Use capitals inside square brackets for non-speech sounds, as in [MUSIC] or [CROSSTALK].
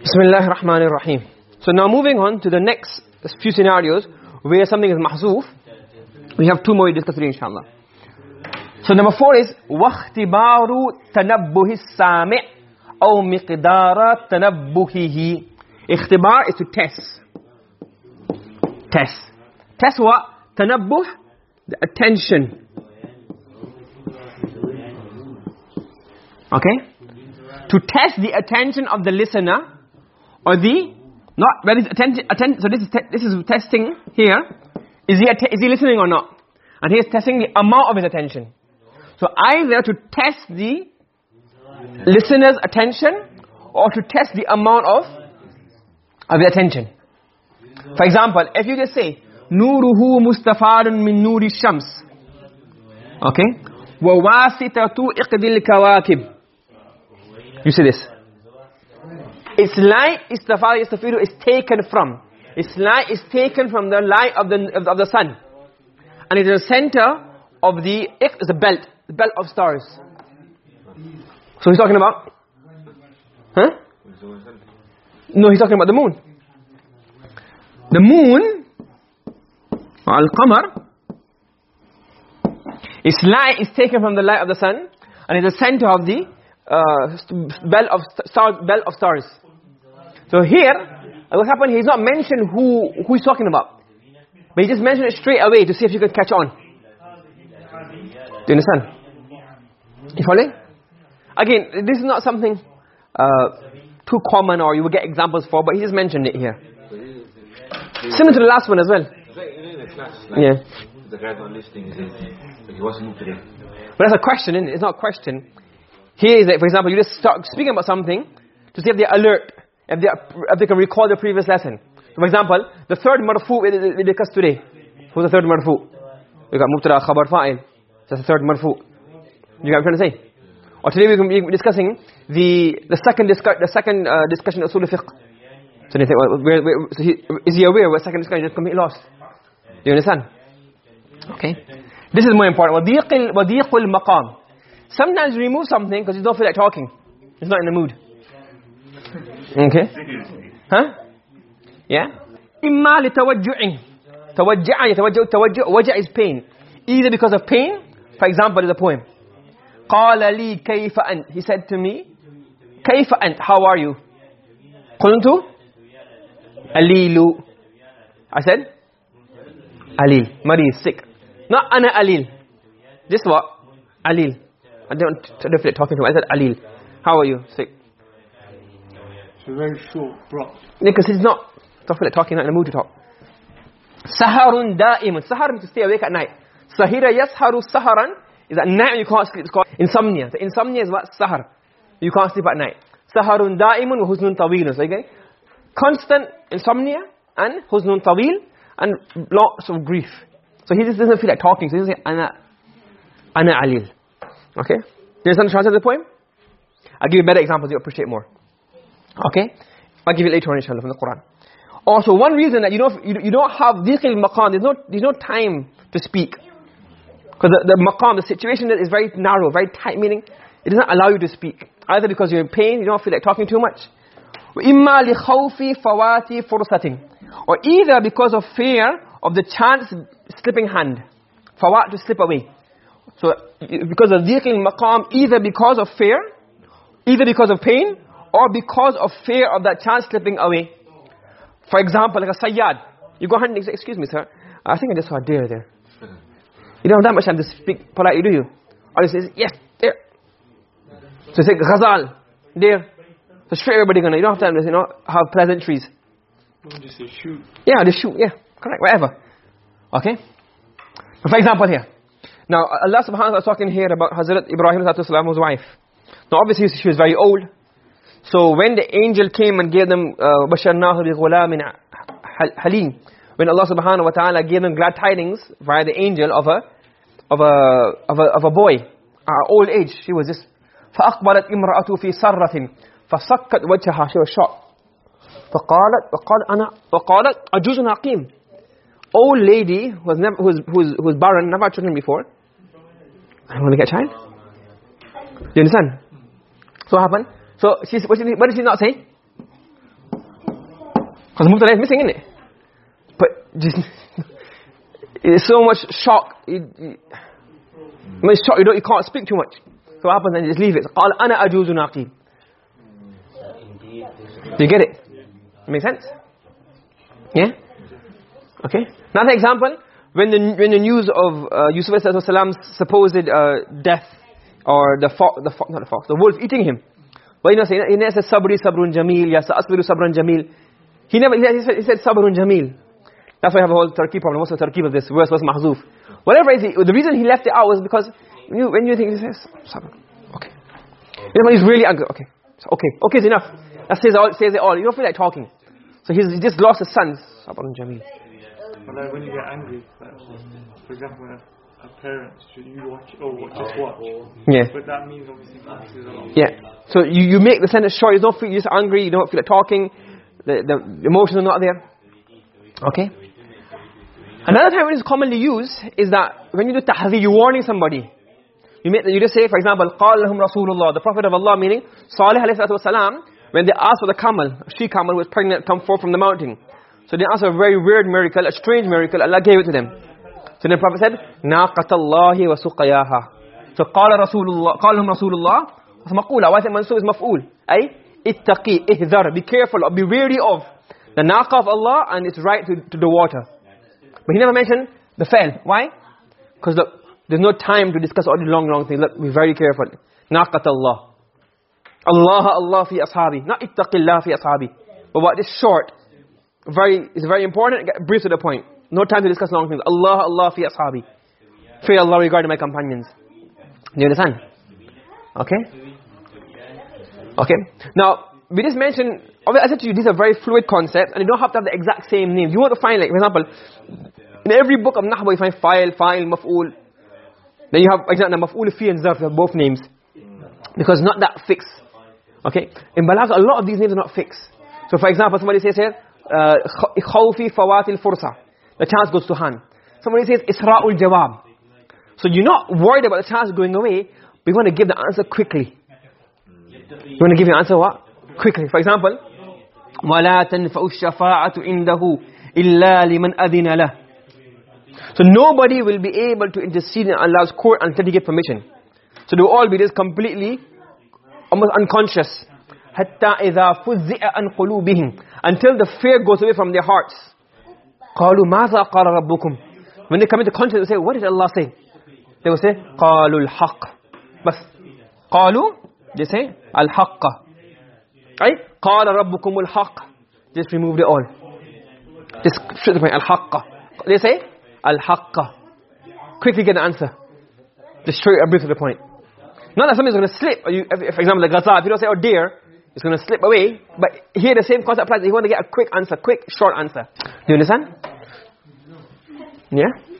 Bismillah ar-Rahman ar-Rahim. So now moving on to the next few scenarios where something is mahzoof. We have two more to discuss today inshallah. So number four is وَاخْتِبَارُ تَنَبُّهِ السَّامِعِ أَوْ مِقْدَارَ تَنَبُّهِهِ Ikhtibar is to test. Test. Test what? Tanabbuh, the attention. Okay? To test the attention of the listener or the not where is attention so this is this is testing here. Is he is he listening or not? And he is testing the amount of his attention. So either to test the listener's attention or to test the amount of of the attention. For example if you just say nuruhu mustafarun min nuri shams okay? Wa wasitatu iqdil kawakib you see this? Its light istafar istafiru is taken from. Its light is taken from the light of the of the sun and it is the center of the is a belt the belt of stars. So he's talking about huh? No he's talking about the moon. The moon al-qamar its light is taken from the light of the sun and is the center of the uh, belt of star belt of stars so here, what happened, he's not mentioned who, who he's talking about. But he just mentioned it straight away to see if you can catch on. Do you understand? You following? Again, this is not something uh, too common or you will get examples for, but he just mentioned it here. Similar to the last one as well. Yeah. The guy's not listening, he wasn't today. But that's a question, isn't it? It's not a question. Here is that, for example, you just start speaking about something to see if they're alert if they, if they can recall the previous lesson. For example, the third marfu we, we discussed today. Who's the third marfu? We got mubtada, khabar, fa'il. That's the third marfu. You got what I'm trying to say? Or today we're going to be discussing the the second discuss the second uh, discussion of usul fiqh. So they think, well, where, where, so he, is he aware what second discussion is completely lost? Do you understand? Okay. This is more important. وَضِيقِ الْمَقَامِ Sometimes you remove something because you don't feel like talking. It's not in the mood. Okay? Huh? Yeah? إما لتوجع توجع يتوجع توجع وجع is pain either because of pain for example is a poem قال لي كيف أنت he said to me كيف أنت how are you قلت أليل I said أليل مريض sick not أنا أليل just what أليل I don't definitely talking to him. I said, Alil, how are you? Sick. It's a very short block. Because he's not definitely talking, not in the mood to talk. Saharun da'imun. Sahar means to stay awake at night. Sahira yasharu saharan is that night you can't sleep. It's called insomnia. So insomnia is what? Sahar. You can't sleep at night. Saharun da'imun wa huznun tawilun. So again, constant insomnia and huznun tawil and lots of grief. So he just doesn't feel like talking. So he says, ana, ana alil okay? Do you understand the the poem? I'll give you better examples you appreciate more. Okay? I'll give you later on inshallah from the quran. Also one reason that you don't you, don't have dhiqil maqam there's no there's no time to speak. Because the, the maqam the situation is very narrow very tight meaning it doesn't allow you to speak. Either because you're in pain you don't feel like talking too much. Imma fawati fursatin. Or either because of fear of the chance slipping hand. Fawat to slip away. So because of dhiqil maqam either because of fear either because of pain or because of fear of that chance slipping away for example, like a sayyad. You go hunting, and say, excuse me, sir. I think I just saw a deer there. You don't have that much time to speak politely, do you? Or you say, yes, there. So you say, ghazal, deer. So straight everybody gonna, you don't have time to, you know, have pleasantries. Just say shoot. Yeah, just shoot, yeah. Correct, whatever. Okay? So for example here. Now, Allah subhanahu wa ta'ala is talking here about Hazrat Ibrahim Salam's wife. Now, obviously, she was very old. So when the angel came and gave them basharnahu bi ghulamin halim when Allah subhanahu wa ta'ala gave them glad tidings via the angel of a of a of a of a boy uh, old age she was just فاقبلت امراته في صرة فسكت وجهها she was shocked فقالت وقال انا وقالت عجوز عقيم old lady who was never who was who was, who was barren never had children before I'm going to get child. Do you understand? So what happened? So she's, what, she, what did she not say? Because Mubtada is missing, isn't it? But just, [LAUGHS] it's so much shock. It, it, much shock, you, don't, you can't speak too much. So what happens then? Just leave it. قال أنا أجوز ناقي. Do you get it? Make sense? Yeah? Okay. Another example when the when the news of uh, Yusuf salam's supposed uh, death or the fox, the fox, not the fox, the wolf eating him. But you know, he never sabri sabrun jamil, ya sa'asbiru sabran jamil. He never, he said, he said sabrun jamil. That's why I have a whole Turkey problem. What's the Turkey of this verse was mahzuf. Whatever is, the reason he left it out was because when you, when you think, he says, sabr. Okay. You know, he's really angry. Okay. Okay. Okay is enough. That says, all, says it all. You don't feel like talking. So he's, he just lost his sons. Sabrun jamil. But like when you get angry, like, for example, when a, a parent, should you watch or what, just watch? Yeah. But that means obviously focuses a lot. Yeah. So you, you make the sentence short. You don't feel, you're just angry. You don't feel like talking. The, the emotions are not there. Okay. Another time when it's commonly used is that when you do tahzir, you're warning somebody. You, make, you just say, for example, قَالَ لَهُمْ رَسُولُ اللَّهِ The Prophet of Allah, meaning Salih alayhi salatu wasalam, when they asked for the camel, a she camel who was pregnant, come forth from the mountain. So they asked for a very weird miracle, a strange miracle, Allah gave it to them. So the Prophet said, نَاقَةَ اللَّهِ وَسُقَيَاهَا So قال رسول الله, قال لهم رسول الله, مقولة, why is it mansub is maf'ul? أي, ittaqi, ihdar, be careful, be wary of the naqa of Allah and its right to, to the water. But he never mentioned the fell. Why? Because look, there's no time to discuss all these long, long things. Look, be very careful. Naqat Allah. Allah, Allah fi ashabi. Not ittaqillah fi ashabi. But what is short, very, is very important, brief to the point. No time to discuss long things. Allah, Allah fi ashabi. Fear Allah regarding my companions. Do you understand? Okay? Okay. Now, we just mentioned, I said to you, these are very fluid concepts, and you don't have to have the exact same names. You want to find, like, for example, in every book of Nahwa, you find fa'il, fa'il, maf'ul. Then you have, example, maf'ul, fi and zarf, both names. Because not that fixed. Okay? In Balagha, a lot of these names are not fixed. So, for example, somebody says here, uh, khawfi fawatil fursa the chance goes to hand. Somebody says isra'ul jawab. So you're not worried about the chance going away. We want to give the answer quickly. You want to give your answer what? Quickly. For example wala tanfa'u ash-shafa'atu indahu illa liman adhina lahu so nobody will be able to intercede in Allah's court until he get permission. So they will all be just completely, almost unconscious. حَتَّى إِذَا فُزِّئَ عَنْ قُلُوبِهِمْ Until the fear goes away from their hearts. قَالُوا مَاذَا قَالَ رَبُّكُمْ When they come into consciousness, they say, what did Allah say? They will say, قَالُوا الْحَقِّ بس قالوا they say الحق right قال ربكم الحق just remove it all just straight to the point الحق they say الحق quickly get the answer just straight a bit to the point not that something's going to slip you, if, for example the gaza if you don't say oh dear it's going to slip away but here the same concept applies. You want to get a quick answer quick short answer. Do you understand? Yeah